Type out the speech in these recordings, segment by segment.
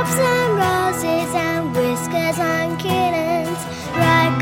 tulips and roses and whiskers and kittens, rag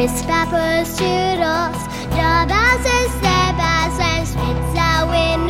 Crisp apples, toodles, job and a step as when spits out windows.